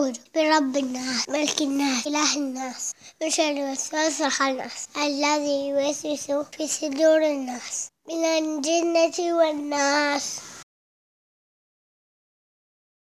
أعوذ برب الناس ملك الناس إله الناس من شر الوسواس الخناس الذي يوسوس في صدور الناس من الجنة والناس.